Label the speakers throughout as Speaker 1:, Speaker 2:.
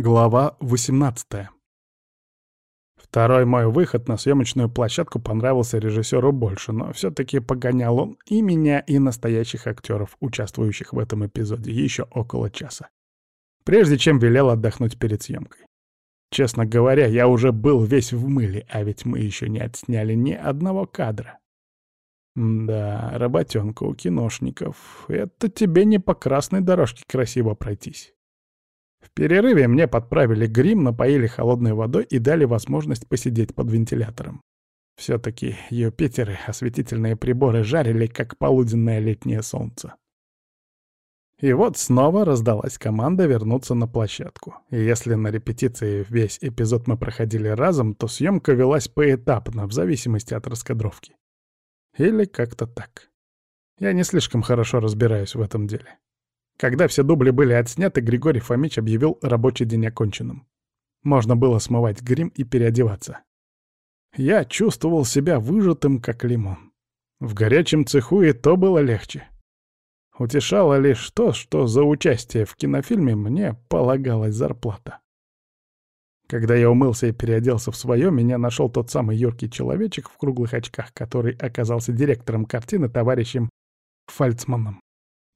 Speaker 1: Глава 18 Второй мой выход на съемочную площадку понравился режиссеру больше, но все-таки погонял он и меня, и настоящих актеров, участвующих в этом эпизоде, еще около часа. Прежде чем велел отдохнуть перед съемкой. Честно говоря, я уже был весь в мыле, а ведь мы еще не отсняли ни одного кадра. Да, работенка у киношников. Это тебе не по красной дорожке красиво пройтись. В перерыве мне подправили грим, напоили холодной водой и дали возможность посидеть под вентилятором. Все-таки Юпитеры, осветительные приборы жарили, как полуденное летнее солнце. И вот снова раздалась команда вернуться на площадку. И если на репетиции весь эпизод мы проходили разом, то съемка велась поэтапно, в зависимости от раскадровки. Или как-то так. Я не слишком хорошо разбираюсь в этом деле. Когда все дубли были отсняты, Григорий Фомич объявил рабочий день оконченным. Можно было смывать грим и переодеваться. Я чувствовал себя выжатым, как лимон. В горячем цеху и то было легче. Утешало лишь то, что за участие в кинофильме мне полагалась зарплата. Когда я умылся и переоделся в свое, меня нашел тот самый юркий человечек в круглых очках, который оказался директором картины товарищем Фальцманом.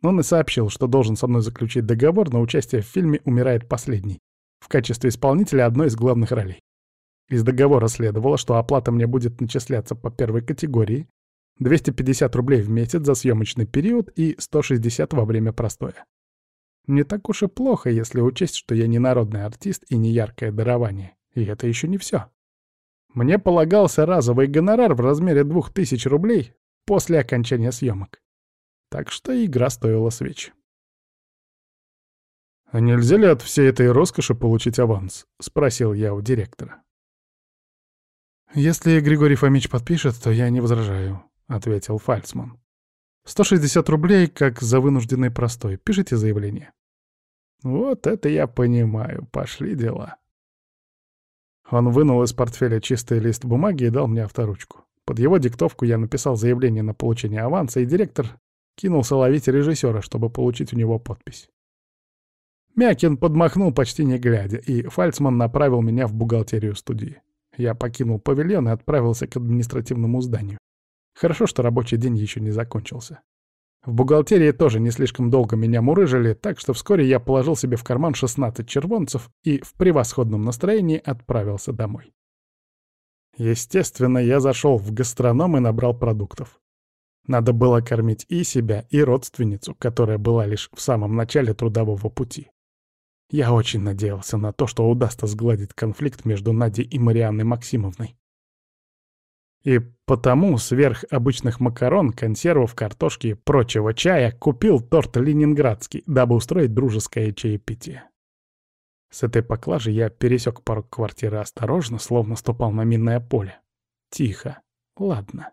Speaker 1: Он и сообщил, что должен со мной заключить договор на участие в фильме «Умирает последний» в качестве исполнителя одной из главных ролей. Из договора следовало, что оплата мне будет начисляться по первой категории, 250 рублей в месяц за съемочный период и 160 во время простоя. Не так уж и плохо, если учесть, что я не народный артист и не яркое дарование. И это еще не все. Мне полагался разовый гонорар в размере 2000 рублей после окончания съемок. Так что игра стоила свеч. «А нельзя ли от всей этой роскоши получить аванс?» — спросил я у директора. «Если Григорий Фомич подпишет, то я не возражаю», — ответил Фальцман. «160 рублей, как за вынужденный простой. Пишите заявление». «Вот это я понимаю. Пошли дела». Он вынул из портфеля чистый лист бумаги и дал мне авторучку. Под его диктовку я написал заявление на получение аванса, и директор Кинулся ловить режиссера, чтобы получить у него подпись. Мякин подмахнул почти не глядя, и Фальцман направил меня в бухгалтерию студии. Я покинул павильон и отправился к административному зданию. Хорошо, что рабочий день еще не закончился. В бухгалтерии тоже не слишком долго меня мурыжили, так что вскоре я положил себе в карман 16 червонцев и в превосходном настроении отправился домой. Естественно, я зашел в гастроном и набрал продуктов. Надо было кормить и себя, и родственницу, которая была лишь в самом начале трудового пути. Я очень надеялся на то, что удастся сгладить конфликт между Надей и Марианной Максимовной. И потому сверх обычных макарон, консервов, картошки и прочего чая купил торт ленинградский, дабы устроить дружеское чаепитие. С этой поклажей я пересек порог квартиры осторожно, словно ступал на минное поле. Тихо. Ладно.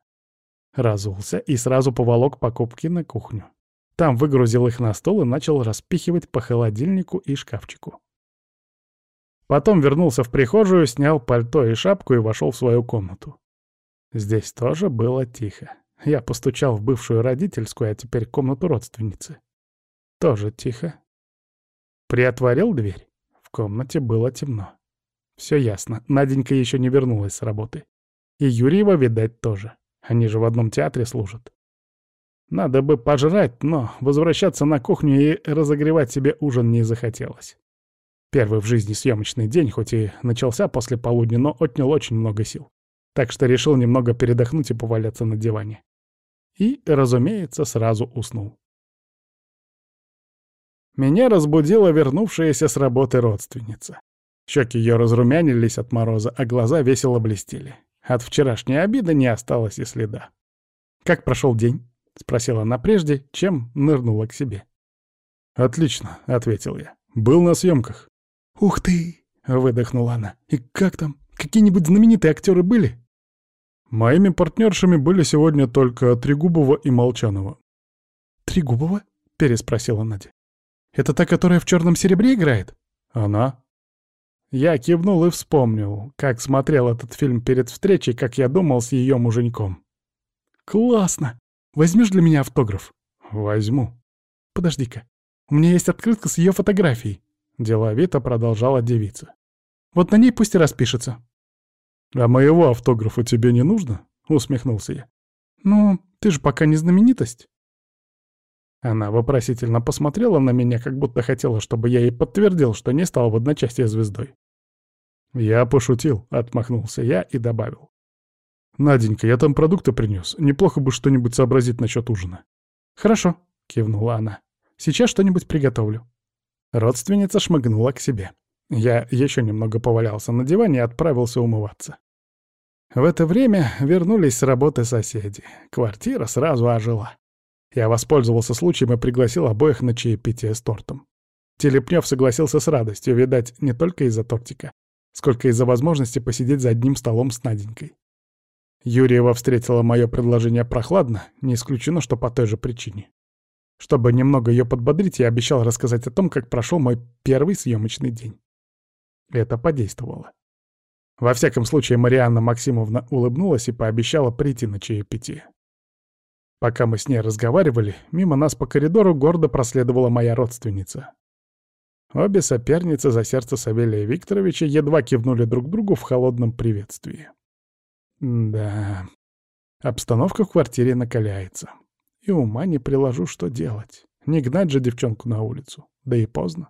Speaker 1: Разулся и сразу поволок покупки на кухню. Там выгрузил их на стол и начал распихивать по холодильнику и шкафчику. Потом вернулся в прихожую, снял пальто и шапку и вошел в свою комнату. Здесь тоже было тихо. Я постучал в бывшую родительскую, а теперь комнату родственницы. Тоже тихо. Приотворил дверь. В комнате было темно. Все ясно, Наденька еще не вернулась с работы. И Юрьева, видать, тоже. Они же в одном театре служат. Надо бы пожрать, но возвращаться на кухню и разогревать себе ужин не захотелось. Первый в жизни съемочный день, хоть и начался после полудня, но отнял очень много сил. Так что решил немного передохнуть и поваляться на диване. И, разумеется, сразу уснул. Меня разбудила вернувшаяся с работы родственница. Щеки ее разрумянились от мороза, а глаза весело блестели. От вчерашней обиды не осталось и следа. «Как прошел день?» — спросила она прежде, чем нырнула к себе. «Отлично», — ответил я. «Был на съемках». «Ух ты!» — выдохнула она. «И как там? Какие-нибудь знаменитые актеры были?» «Моими партнершами были сегодня только Трегубова и Молчанова». «Трегубова?» — переспросила Надя. «Это та, которая в черном серебре играет?» «Она», я кивнул и вспомнил, как смотрел этот фильм перед встречей, как я думал с ее муженьком. «Классно! Возьмешь для меня автограф?» «Возьму». «Подожди-ка. У меня есть открытка с ее фотографией». Деловито продолжала девица. «Вот на ней пусть и распишется». «А моего автографа тебе не нужно?» — усмехнулся я. «Ну, ты же пока не знаменитость». Она вопросительно посмотрела на меня, как будто хотела, чтобы я ей подтвердил, что не стал в одночасье звездой. «Я пошутил», — отмахнулся я и добавил. «Наденька, я там продукты принес. Неплохо бы что-нибудь сообразить насчет ужина». «Хорошо», — кивнула она. «Сейчас что-нибудь приготовлю». Родственница шмыгнула к себе. Я еще немного повалялся на диване и отправился умываться. В это время вернулись с работы соседи. Квартира сразу ожила. Я воспользовался случаем и пригласил обоих на чаепитие с тортом. Телепнев согласился с радостью, видать, не только из-за тортика, сколько из-за возможности посидеть за одним столом с Наденькой. Юрьева встретила мое предложение прохладно, не исключено, что по той же причине. Чтобы немного ее подбодрить, я обещал рассказать о том, как прошел мой первый съемочный день. Это подействовало. Во всяком случае, Марианна Максимовна улыбнулась и пообещала прийти на чаепитие. Пока мы с ней разговаривали, мимо нас по коридору гордо проследовала моя родственница. Обе соперницы за сердце Савелия Викторовича едва кивнули друг другу в холодном приветствии. Да, обстановка в квартире накаляется. И ума не приложу, что делать. Не гнать же девчонку на улицу. Да и поздно.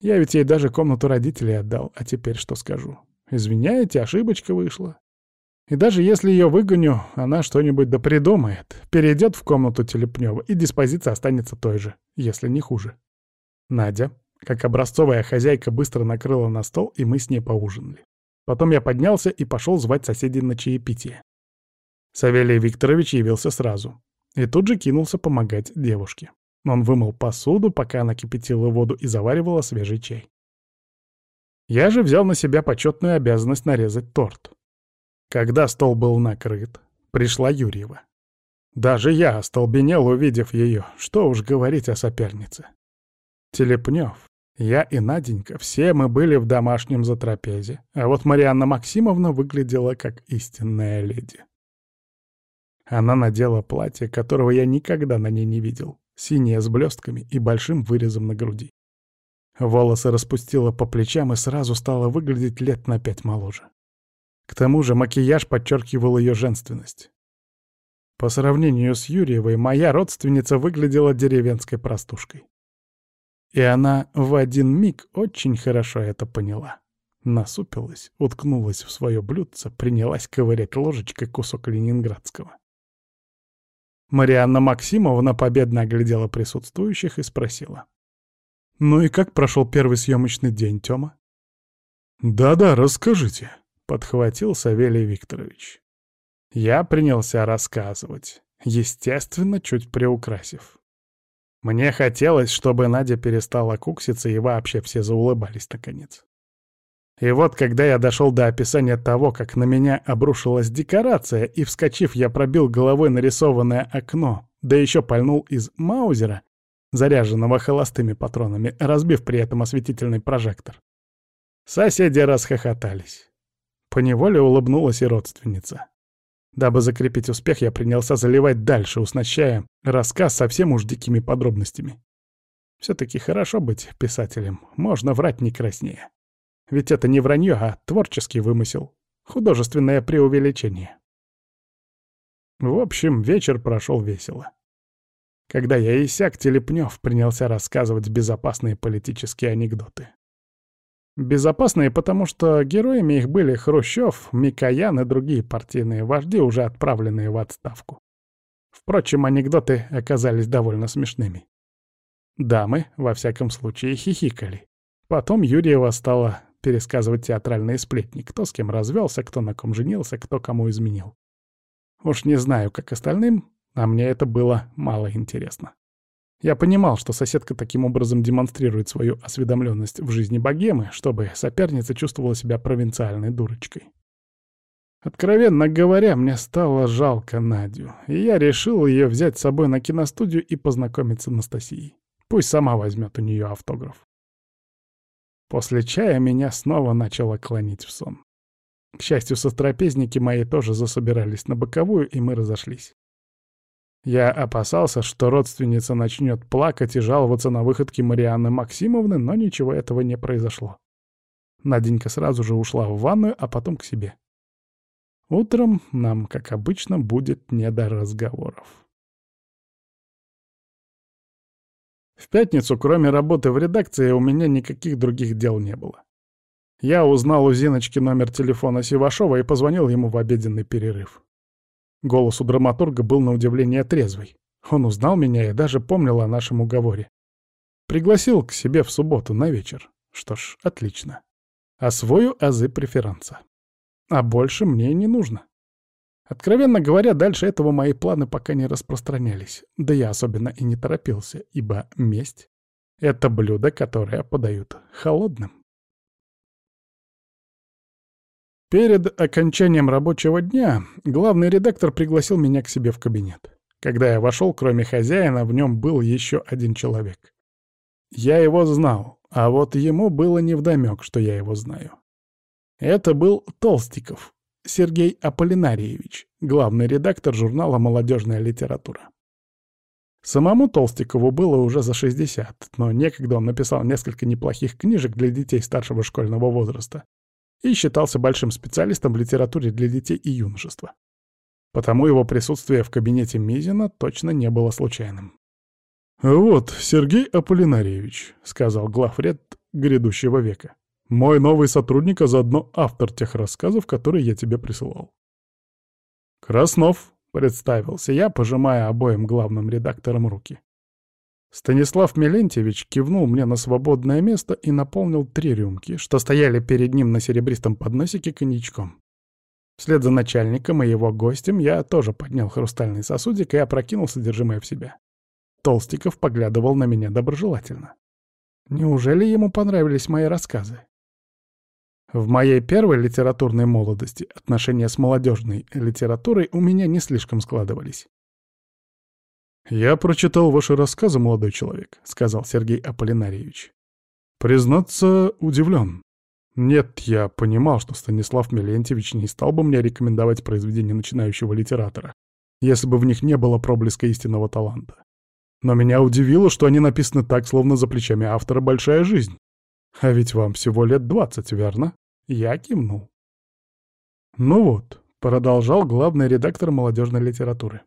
Speaker 1: Я ведь ей даже комнату родителей отдал, а теперь что скажу? Извиняете, ошибочка вышла. И даже если ее выгоню, она что-нибудь да придумает, перейдет в комнату Телепнева, и диспозиция останется той же, если не хуже. Надя, как образцовая хозяйка, быстро накрыла на стол, и мы с ней поужинали. Потом я поднялся и пошел звать соседей на чаепитие. Савелий Викторович явился сразу. И тут же кинулся помогать девушке. Он вымыл посуду, пока она кипятила воду и заваривала свежий чай. Я же взял на себя почетную обязанность нарезать торт. Когда стол был накрыт, пришла Юрьева. Даже я остолбенел, увидев ее, что уж говорить о сопернице. Телепнев, я и Наденька, все мы были в домашнем затрапезе, а вот Марианна Максимовна выглядела как истинная леди. Она надела платье, которого я никогда на ней не видел, синее с блестками и большим вырезом на груди. Волосы распустила по плечам и сразу стала выглядеть лет на пять моложе. К тому же макияж подчеркивал ее женственность. По сравнению с Юрьевой, моя родственница выглядела деревенской простушкой. И она в один миг очень хорошо это поняла. Насупилась, уткнулась в свое блюдце, принялась ковырять ложечкой кусок ленинградского. Марианна Максимовна победно оглядела присутствующих и спросила. «Ну и как прошел первый съемочный день, Тёма?» «Да-да, расскажите», — подхватил Савелий Викторович. Я принялся рассказывать, естественно, чуть приукрасив. Мне хотелось, чтобы Надя перестала кукситься и вообще все заулыбались наконец. И вот, когда я дошел до описания того, как на меня обрушилась декорация, и, вскочив, я пробил головой нарисованное окно, да еще пальнул из маузера, заряженного холостыми патронами, разбив при этом осветительный прожектор. Соседи расхохотались. Поневоле улыбнулась и родственница. Дабы закрепить успех, я принялся заливать дальше, уснащая рассказ совсем уж дикими подробностями. Все-таки хорошо быть писателем, можно врать не краснее. Ведь это не вранье, а творческий вымысел, художественное преувеличение. В общем, вечер прошел весело. Когда я иссяк, Телепнев принялся рассказывать безопасные политические анекдоты. Безопасные, потому что героями их были Хрущев, Микоян и другие партийные вожди, уже отправленные в отставку. Впрочем, анекдоты оказались довольно смешными. Дамы, во всяком случае, хихикали. Потом Юрьева стала пересказывать театральные сплетни, кто с кем развелся, кто на ком женился, кто кому изменил. Уж не знаю, как остальным, а мне это было мало интересно. Я понимал, что соседка таким образом демонстрирует свою осведомленность в жизни богемы, чтобы соперница чувствовала себя провинциальной дурочкой. Откровенно говоря, мне стало жалко Надю, и я решил ее взять с собой на киностудию и познакомиться с Анастасией. Пусть сама возьмет у нее автограф. После чая меня снова начало клонить в сон. К счастью, сотрапезники мои тоже засобирались на боковую, и мы разошлись. Я опасался, что родственница начнет плакать и жаловаться на выходки Марианны Максимовны, но ничего этого не произошло. Наденька сразу же ушла в ванную, а потом к себе. Утром нам, как обычно, будет не до разговоров. В пятницу, кроме работы в редакции, у меня никаких других дел не было. Я узнал у Зиночки номер телефона Сивашова и позвонил ему в обеденный перерыв. Голос у драматурга был на удивление трезвый. Он узнал меня и даже помнил о нашем уговоре. Пригласил к себе в субботу на вечер. Что ж, отлично. Освою азы преферанса. А больше мне не нужно. Откровенно говоря, дальше этого мои планы пока не распространялись. Да я особенно и не торопился, ибо месть — это блюдо, которое подают холодным. Перед окончанием рабочего дня главный редактор пригласил меня к себе в кабинет. Когда я вошел, кроме хозяина, в нем был еще один человек. Я его знал, а вот ему было невдомек, что я его знаю. Это был Толстиков, Сергей Аполлинариевич, главный редактор журнала «Молодежная литература». Самому Толстикову было уже за 60, но некогда он написал несколько неплохих книжек для детей старшего школьного возраста и считался большим специалистом в литературе для детей и юношества. Потому его присутствие в кабинете Мизина точно не было случайным. «Вот, Сергей Аполлинариевич», — сказал главред грядущего века. «Мой новый сотрудник, а заодно автор тех рассказов, которые я тебе присылал». «Краснов», — представился я, пожимая обоим главным редакторам руки. Станислав Мелентьевич кивнул мне на свободное место и наполнил три рюмки, что стояли перед ним на серебристом подносике коньячком. Вслед за начальником и его гостем я тоже поднял хрустальный сосудик и опрокинул содержимое в себя. Толстиков поглядывал на меня доброжелательно. Неужели ему понравились мои рассказы? В моей первой литературной молодости отношения с молодежной литературой у меня не слишком складывались. «Я прочитал ваши рассказы, молодой человек», — сказал Сергей Аполлинариевич. «Признаться, удивлен. Нет, я понимал, что Станислав Мелентьевич не стал бы мне рекомендовать произведения начинающего литератора, если бы в них не было проблеска истинного таланта. Но меня удивило, что они написаны так, словно за плечами автора большая жизнь. А ведь вам всего лет двадцать, верно?» Я кивнул. «Ну вот», — продолжал главный редактор молодежной литературы.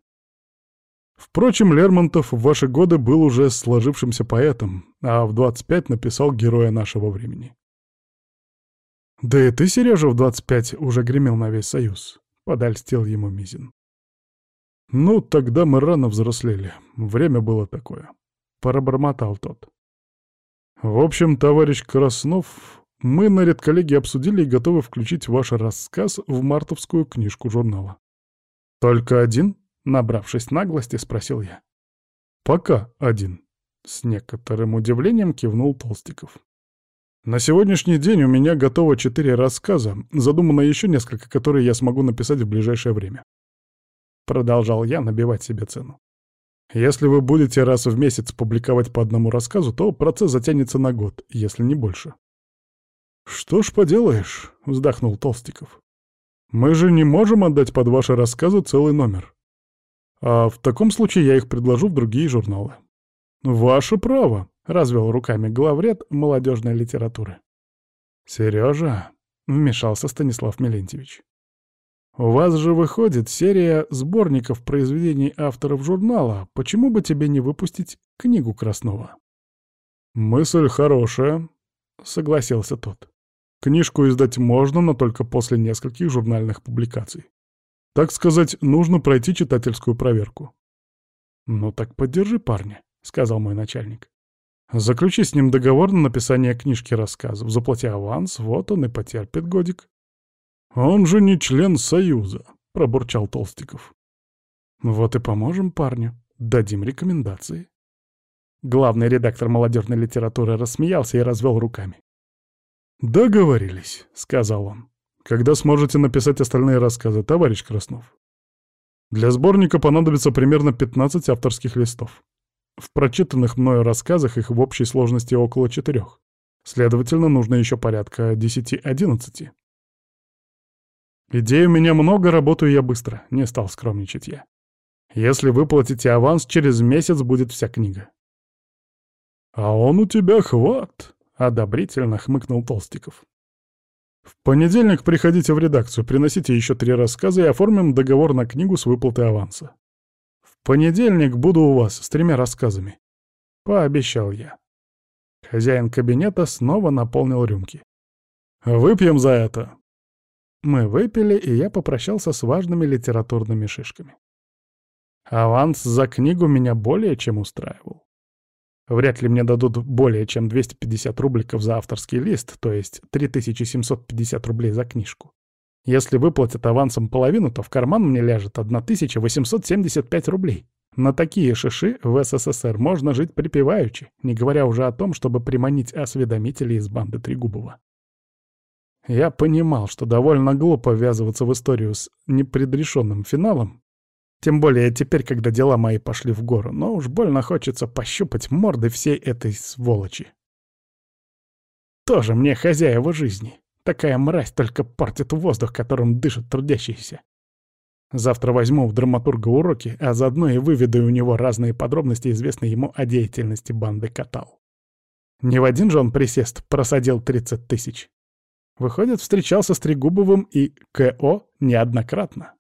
Speaker 1: Впрочем, Лермонтов в ваши годы был уже сложившимся поэтом, а в 25 написал героя нашего времени. «Да и ты, Сережа, в 25 уже гремел на весь Союз», — подальстил ему Мизин. «Ну, тогда мы рано взрослели. Время было такое», — пробормотал тот. «В общем, товарищ Краснов, мы на редколлегии обсудили и готовы включить ваш рассказ в мартовскую книжку журнала». «Только один?» Набравшись наглости, спросил я. «Пока один», — с некоторым удивлением кивнул Толстиков. «На сегодняшний день у меня готово четыре рассказа, задумано еще несколько, которые я смогу написать в ближайшее время». Продолжал я набивать себе цену. «Если вы будете раз в месяц публиковать по одному рассказу, то процесс затянется на год, если не больше». «Что ж поделаешь», — вздохнул Толстиков. «Мы же не можем отдать под ваши рассказы целый номер. А в таком случае я их предложу в другие журналы. «Ваше право», — развел руками главред молодежной литературы. «Сережа», — вмешался Станислав Мелентьевич, — «у вас же выходит серия сборников произведений авторов журнала. Почему бы тебе не выпустить книгу Краснова?» «Мысль хорошая», — согласился тот. «Книжку издать можно, но только после нескольких журнальных публикаций. Так сказать, нужно пройти читательскую проверку. «Ну так поддержи парня», — сказал мой начальник. «Заключи с ним договор на написание книжки рассказов, заплати аванс, вот он и потерпит годик». «Он же не член Союза», — пробурчал Толстиков. «Вот и поможем парню, дадим рекомендации». Главный редактор молодежной литературы рассмеялся и развел руками. «Договорились», — сказал он. Когда сможете написать остальные рассказы, товарищ Краснов? Для сборника понадобится примерно 15 авторских листов. В прочитанных мною рассказах их в общей сложности около четырех. Следовательно, нужно еще порядка 10-11. Идей у меня много, работаю я быстро, не стал скромничать я. Если выплатите аванс, через месяц будет вся книга. «А он у тебя хват», — одобрительно хмыкнул Толстиков. «В понедельник приходите в редакцию, приносите еще три рассказа и оформим договор на книгу с выплатой аванса. В понедельник буду у вас с тремя рассказами», — пообещал я. Хозяин кабинета снова наполнил рюмки. «Выпьем за это!» Мы выпили, и я попрощался с важными литературными шишками. Аванс за книгу меня более чем устраивал. Вряд ли мне дадут более чем 250 рубликов за авторский лист, то есть 3750 рублей за книжку. Если выплатят авансом половину, то в карман мне ляжет 1875 рублей. На такие шиши в СССР можно жить припеваючи, не говоря уже о том, чтобы приманить осведомителей из банды Трегубова. Я понимал, что довольно глупо ввязываться в историю с непредрешенным финалом, тем более теперь, когда дела мои пошли в гору, но уж больно хочется пощупать морды всей этой сволочи. Тоже мне хозяева жизни. Такая мразь только портит воздух, которым дышат трудящиеся. Завтра возьму у драматурга уроки, а заодно и выведу у него разные подробности, известные ему о деятельности банды Катал. Не в один же он присест просадил 30 тысяч. Выходит, встречался с Трегубовым и КО неоднократно.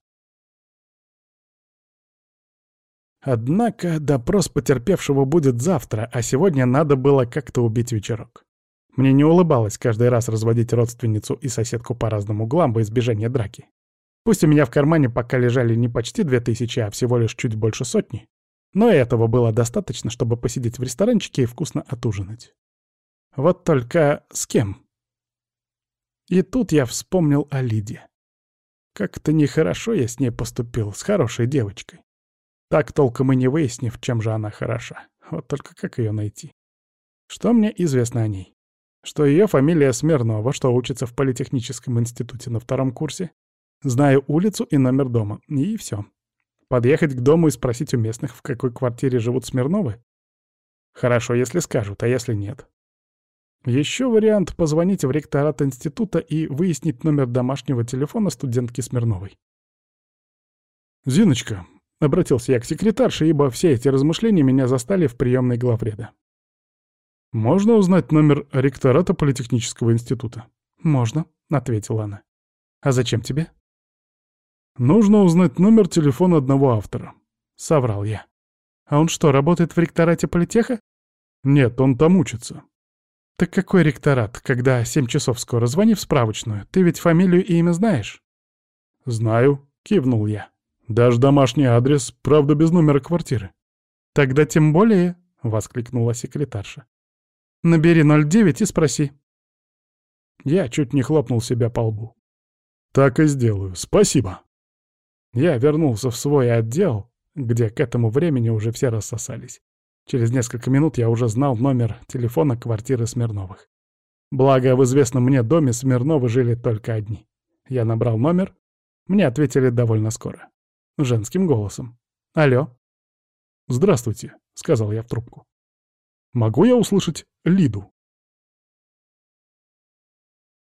Speaker 1: Однако допрос потерпевшего будет завтра, а сегодня надо было как-то убить вечерок. Мне не улыбалось каждый раз разводить родственницу и соседку по разным углам во избежание драки. Пусть у меня в кармане пока лежали не почти две тысячи, а всего лишь чуть больше сотни, но этого было достаточно, чтобы посидеть в ресторанчике и вкусно отужинать. Вот только с кем? И тут я вспомнил о Лиде. Как-то нехорошо я с ней поступил, с хорошей девочкой. Так толком и не выяснив, чем же она хороша. Вот только как ее найти? Что мне известно о ней? Что ее фамилия Смирнова, что учится в Политехническом институте на втором курсе. Знаю улицу и номер дома. И все. Подъехать к дому и спросить у местных, в какой квартире живут Смирновы? Хорошо, если скажут, а если нет? Еще вариант — позвонить в ректорат института и выяснить номер домашнего телефона студентки Смирновой. «Зиночка, Обратился я к секретарше, ибо все эти размышления меня застали в приемной главреда. «Можно узнать номер ректората Политехнического института?» «Можно», — ответила она. «А зачем тебе?» «Нужно узнать номер телефона одного автора», — соврал я. «А он что, работает в ректорате политеха?» «Нет, он там учится». «Так какой ректорат, когда семь часов скоро? Звони в справочную. Ты ведь фамилию и имя знаешь?» «Знаю», — кивнул я. Даже домашний адрес, правда, без номера квартиры. Тогда тем более, — воскликнула секретарша. Набери 09 и спроси. Я чуть не хлопнул себя по лбу. Так и сделаю, спасибо. Я вернулся в свой отдел, где к этому времени уже все рассосались. Через несколько минут я уже знал номер телефона квартиры Смирновых. Благо, в известном мне доме Смирновы жили только одни. Я набрал номер, мне ответили довольно скоро женским голосом. «Алло?» «Здравствуйте», — сказал я в трубку. «Могу я услышать Лиду?»